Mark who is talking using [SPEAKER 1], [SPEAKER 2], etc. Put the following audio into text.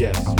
[SPEAKER 1] Yes.